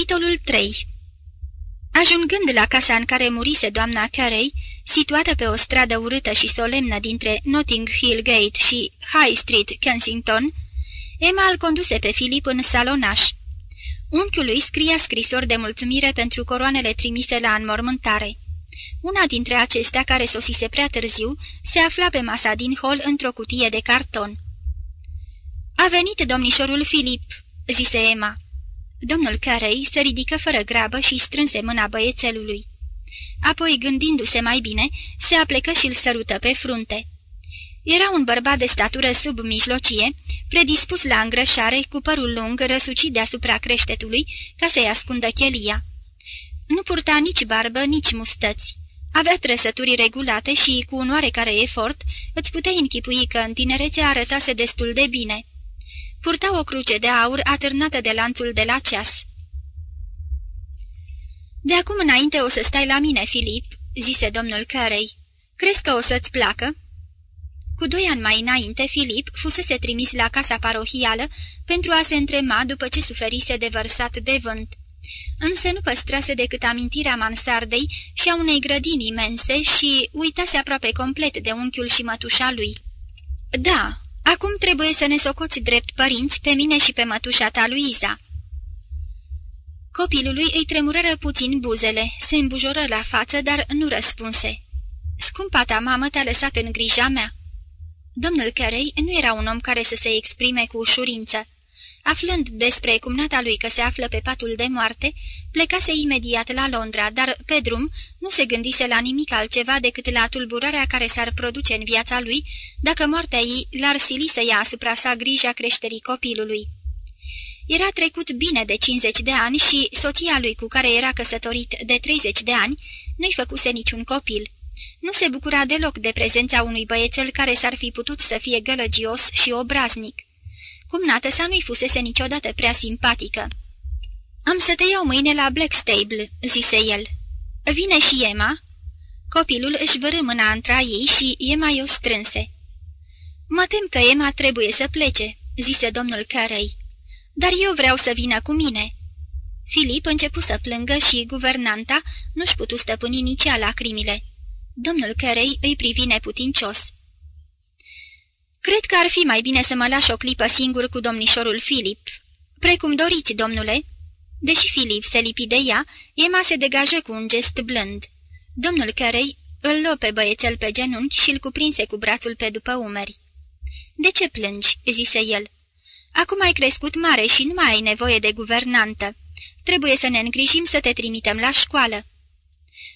Capitolul 3 Ajungând la casa în care murise doamna Carey, situată pe o stradă urâtă și solemnă dintre Notting Hill Gate și High Street, Kensington, Emma îl conduse pe Filip în salonaș. Unchiul lui scria scrisori de mulțumire pentru coroanele trimise la înmormântare. Una dintre acestea, care sosise prea târziu, se afla pe masa din hol într-o cutie de carton. A venit domnișorul Filip," zise Emma. Domnul Carey se ridică fără grabă și strânse mâna băiețelului. Apoi, gândindu-se mai bine, se aplecă și îl sărută pe frunte. Era un bărbat de statură submijlocie, predispus la îngrășare, cu părul lung răsucit deasupra creștetului, ca să-i ascundă chelia. Nu purta nici barbă, nici mustăți. Avea trăsături regulate și, cu un oarecare efort, îți puteai închipui că în tinerețe arătase destul de bine. Purta o cruce de aur atârnată de lanțul de la ceas. De acum înainte o să stai la mine, Filip," zise domnul Carey. Crezi că o să-ți placă?" Cu doi ani mai înainte, Filip fusese trimis la casa parohială pentru a se întrema după ce suferise de vărsat de vânt. Însă nu păstrase decât amintirea mansardei și a unei grădini imense și uitase aproape complet de unchiul și mătușa lui. Da, acum trebuie să ne socoți drept părinți pe mine și pe mătușa ta, Luiza." Copilului îi tremurără puțin buzele, se îmbujoră la față, dar nu răspunse. Scumpa ta mamă te-a lăsat în grija mea." Domnul Carey nu era un om care să se exprime cu ușurință. Aflând despre cumnata lui că se află pe patul de moarte, plecase imediat la Londra, dar pe drum nu se gândise la nimic altceva decât la tulburarea care s-ar produce în viața lui dacă moartea ei l-ar sili să ia asupra sa grija creșterii copilului. Era trecut bine de 50 de ani și soția lui cu care era căsătorit de 30 de ani nu-i făcuse niciun copil. Nu se bucura deloc de prezența unui băiețel care s-ar fi putut să fie gălăgios și obraznic. Cumnată sa nu-i fusese niciodată prea simpatică. Am să te iau mâine la Blackstable," zise el. Vine și Emma?" Copilul își vărâ mâna între ei și Emma i-o strânse. Mă tem că Emma trebuie să plece," zise domnul Carey. Dar eu vreau să vină cu mine." Filip începu să plângă și guvernanta nu-și putu stăpâni nici ea lacrimile. Domnul Carey îi privi neputincios. Cred că ar fi mai bine să mă lași o clipă singur cu domnișorul Filip. Precum doriți, domnule." Deși Filip se lipi de ea, Emma se degajă cu un gest blând. Domnul Carey îl luă pe băiețel pe genunchi și îl cuprinse cu brațul pe după umeri. De ce plângi?" zise el. Acum ai crescut mare și nu mai ai nevoie de guvernantă. Trebuie să ne îngrijim să te trimitem la școală."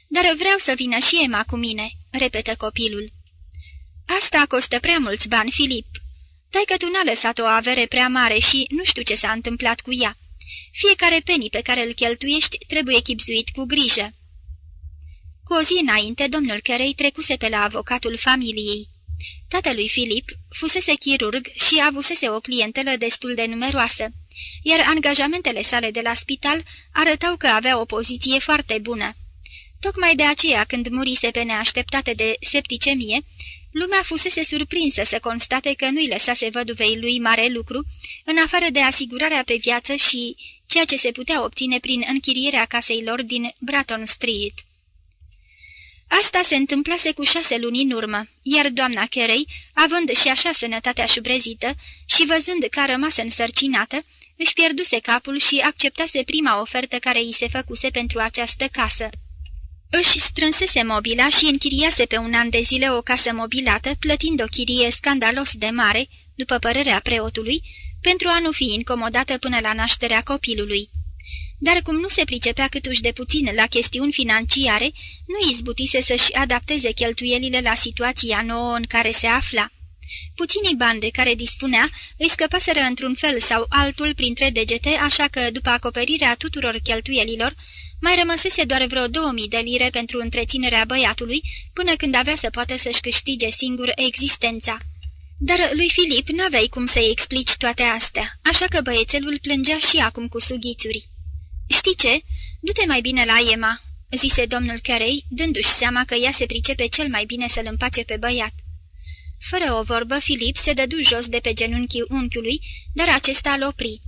Dar vreau să vină și Emma cu mine," repetă copilul. Asta costă prea mulți bani, Filip. Taică tu n-a lăsat o avere prea mare și nu știu ce s-a întâmplat cu ea. Fiecare penny pe care îl cheltuiești trebuie chipzuit cu grijă." Cu o zi înainte, domnul Carey trecuse pe la avocatul familiei. Tatălui Filip fusese chirurg și avusese o clientelă destul de numeroasă, iar angajamentele sale de la spital arătau că avea o poziție foarte bună. Tocmai de aceea, când murise pe neașteptate de septicemie, lumea fusese surprinsă să constate că nu-i lăsase văduvei lui mare lucru, în afară de asigurarea pe viață și ceea ce se putea obține prin închirierea casei lor din Bratton Street. Asta se întâmplase cu șase luni în urmă, iar doamna Carey, având și așa sănătatea șubrezită și văzând că a rămas însărcinată, își pierduse capul și acceptase prima ofertă care îi se făcuse pentru această casă. Își strânsese mobila și închiriase pe un an de zile o casă mobilată, plătind o chirie scandalos de mare, după părerea preotului, pentru a nu fi incomodată până la nașterea copilului dar cum nu se pricepea câtuși de puțin la chestiuni financiare, nu izbutise să-și adapteze cheltuielile la situația nouă în care se afla. Puținii bani de care dispunea îi scăpaseră într-un fel sau altul printre degete, așa că, după acoperirea tuturor cheltuielilor, mai rămăsese doar vreo 2000 de lire pentru întreținerea băiatului, până când avea să poată să-și câștige singur existența. Dar lui Filip n-aveai cum să-i explici toate astea, așa că băiețelul plângea și acum cu sughițuri. Știi ce? Du-te mai bine la Emma," zise domnul Carey, dându-și seama că ea se pricepe cel mai bine să-l împace pe băiat. Fără o vorbă, Filip se dădu jos de pe genunchii unchiului, dar acesta l opri.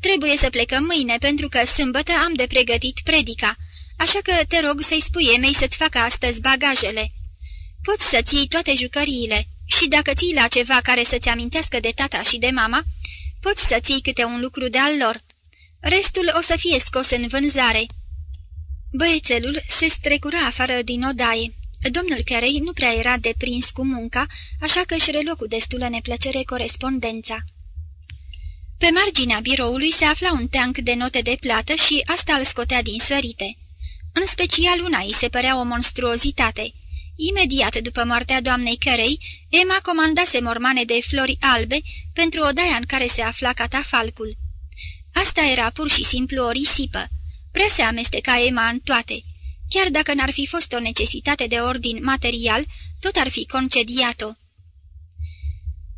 Trebuie să plecăm mâine, pentru că sâmbătă am de pregătit predica, așa că te rog să-i spui Emei să-ți facă astăzi bagajele. Poți să-ți iei toate jucăriile și dacă ții la ceva care să-ți amintească de tata și de mama, poți să ții câte un lucru de al lor. Restul o să fie scos în vânzare." Băiețelul se strecura afară din odaie. Domnul Carey nu prea era deprins cu munca, așa că își reluă cu destulă neplăcere corespondența. Pe marginea biroului se afla un teanc de note de plată și asta îl scotea din sărite. În special una îi se părea o monstruozitate. Imediat după moartea doamnei Cărei, Emma comandase mormane de flori albe pentru odaia în care se afla catafalcul. Asta era pur și simplu o risipă. Prea se amesteca Emma în toate. Chiar dacă n-ar fi fost o necesitate de ordin material, tot ar fi concediat-o.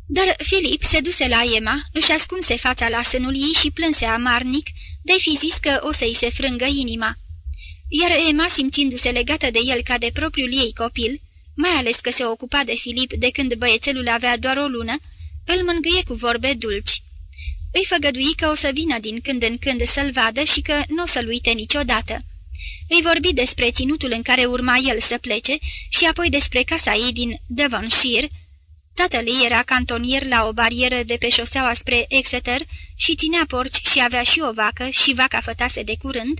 Dar Filip se duse la Emma, își ascunse fața la sânul ei și plânse amarnic, de fi zis că o să-i se frângă inima. Iar Emma, simțindu-se legată de el ca de propriul ei copil, mai ales că se ocupa de Filip de când băiețelul avea doar o lună, îl mângâie cu vorbe dulci. Îi făgădui că o să vină din când în când să-l vadă și că nu o să-l uite niciodată. Îi vorbi despre ținutul în care urma el să plece și apoi despre casa ei din Devonshire. Tatăl ei era cantonier la o barieră de pe șoseaua spre Exeter și ținea porci și avea și o vacă și vaca fătase de curând,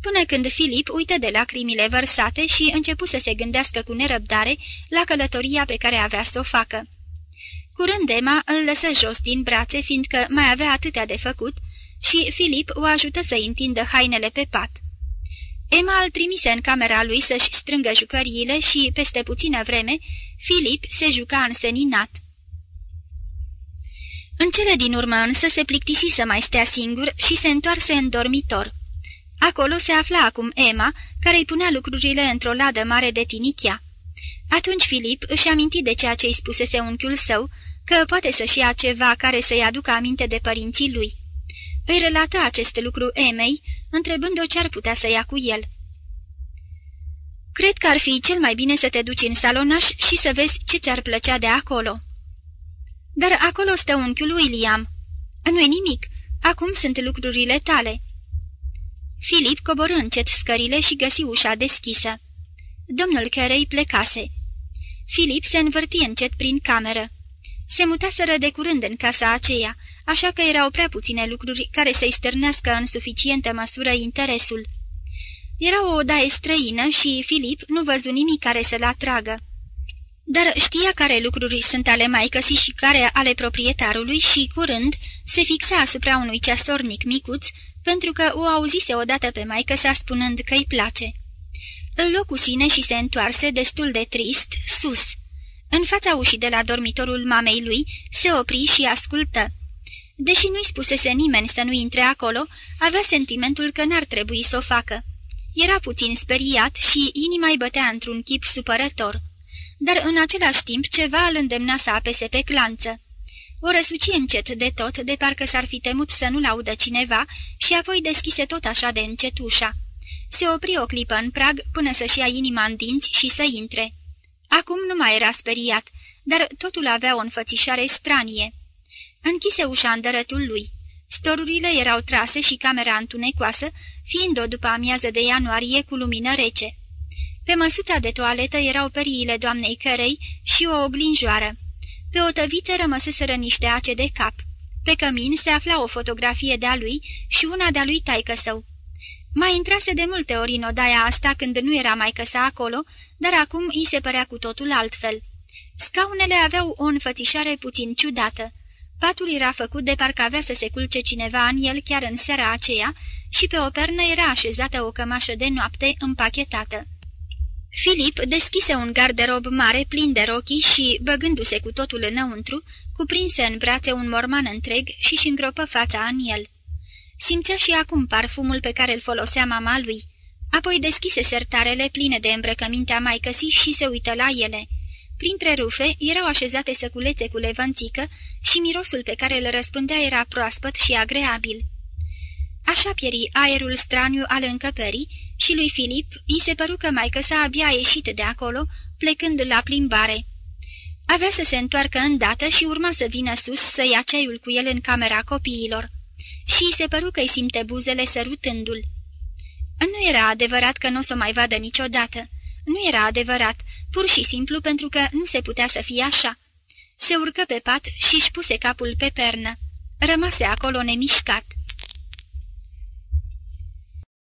până când Filip uită de lacrimile vărsate și începu să se gândească cu nerăbdare la călătoria pe care avea să o facă. Curând Emma îl lăsă jos din brațe, fiindcă mai avea atâtea de făcut, și Filip o ajută să întindă hainele pe pat. Emma îl trimise în camera lui să-și strângă jucăriile și, peste puțină vreme, Filip se juca înseninat. În cele din urmă însă se plictisi să mai stea singur și se întoarse în dormitor. Acolo se afla acum Emma, care îi punea lucrurile într-o ladă mare de tinichea. Atunci Filip își aminti de ceea ce îi spusese unchiul său, că poate să-și ia ceva care să-i aducă aminte de părinții lui. Îi relată acest lucru Emei, întrebând-o ce ar putea să ia cu el. Cred că ar fi cel mai bine să te duci în salonaș și să vezi ce ți-ar plăcea de acolo." Dar acolo stă unchiul William." Nu-i nimic. Acum sunt lucrurile tale." Filip coborâ încet scările și găsi ușa deschisă. Domnul Carey plecase. Filip se învârti încet prin cameră. Se mutaseră de curând în casa aceea, așa că erau prea puține lucruri care să-i stârnească în suficientă măsură interesul. Era o odaie străină și Filip nu văzu nimic care să-l atragă. Dar știa care lucruri sunt ale maicăsii și care ale proprietarului și, curând, se fixa asupra unui ceasornic micuț, pentru că o auzise odată pe maică sa spunând că îi place. Îl luă cu sine și se întoarse destul de trist, sus. În fața ușii de la dormitorul mamei lui se opri și ascultă. Deși nu-i spusese nimeni să nu intre acolo, avea sentimentul că n-ar trebui să o facă. Era puțin speriat și inima-i bătea într-un chip supărător. Dar în același timp ceva îl îndemna să apese pe clanță. O răsuci încet de tot, de parcă s-ar fi temut să nu-l audă cineva și apoi deschise tot așa de încet ușa. Se opri o clipă în prag până să-și ia inima în dinți și să intre. Acum nu mai era speriat, dar totul avea o înfățișare stranie. Închise ușa în dărătul lui. Storurile erau trase și camera întunecoasă, fiind o după amiază de ianuarie cu lumină rece. Pe măsuța de toaletă erau periile doamnei cărei și o oglinjoară. Pe o tăviță rămăseseră niște ace de cap. Pe cămin se afla o fotografie de-a lui și una de-a lui taică său. Mai intrase de multe ori în odaia asta când nu era mai căsa acolo, dar acum îi se părea cu totul altfel. Scaunele aveau o înfățișare puțin ciudată. Patul era făcut de parcă avea să se culce cineva în el chiar în seara aceea și pe o pernă era așezată o cămașă de noapte împachetată. Filip deschise un garderob mare plin de rochii și, băgându-se cu totul înăuntru, cuprinse în brațe un morman întreg și-și îngropă fața în el. Simțea și acum parfumul pe care îl folosea mama lui. Apoi deschise sertarele pline de îmbrăcămintea maicăsii și se uită la ele. Printre rufe erau așezate săculețe cu levănțică și mirosul pe care îl răspândea era proaspăt și agreabil. Așa pieri aerul straniu al încăperii și lui Filip îi se păru că maică sa abia ieșit de acolo, plecând la plimbare. Avea să se întoarcă îndată și urma să vină sus să ia ceaiul cu el în camera copiilor. și îi se păru că îi simte buzele sărutându-l. Nu era adevărat că nu o să o mai vadă niciodată. Nu era adevărat, pur și simplu pentru că nu se putea să fie așa. Se urcă pe pat și își puse capul pe pernă. Rămase acolo nemișcat.